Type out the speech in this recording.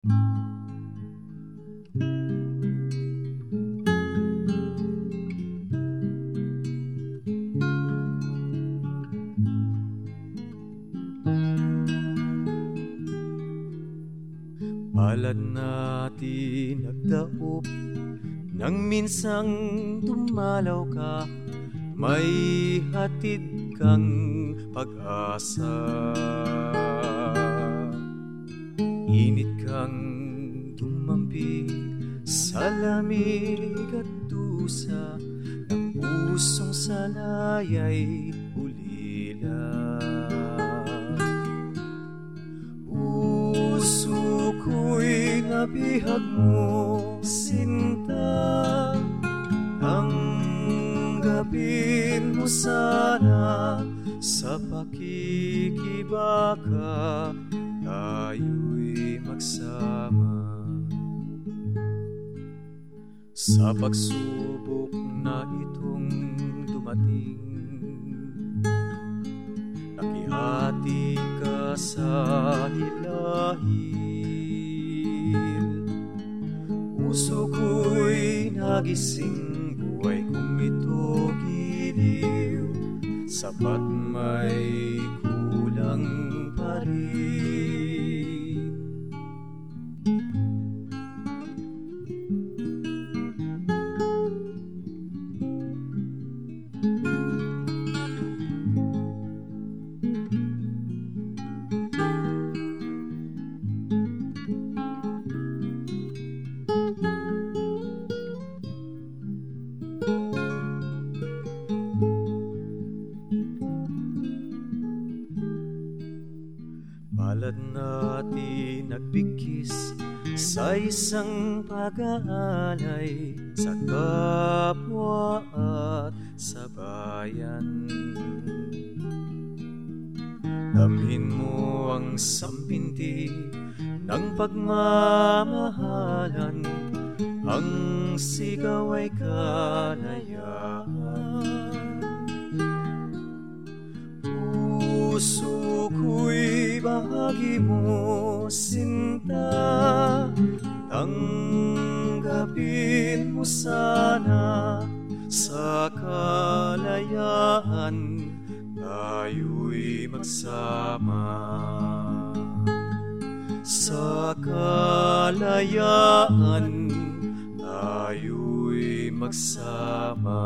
Palad natin nagdaop Nang minsang dumalaw ka May hatid kang pag-asa Init kang dumampi Sa lamig at dusa Ng pusong sanayay ulila. Bihag mo, sinta. Tanggapin mo sana sa pakikibaka Tayo'y magsama Sa pagsubok na itong dumating Nakihati ka sa hilahin. Puso ko'y nagising buhay kong ito giliw. Sapat may kulang pa rin Palad natin nagbigkis sa isang pag-aalay sa kapwa at sa bayan. Damhin mo ang sampindi ng pagmamahalan, ang sigaw ay kalayaan. Puso ko'y bahagi mo, sinta. Tanggapin mo sana sa kalayaan Tayo'y magsama. Sa kalayaan Tayo'y magsama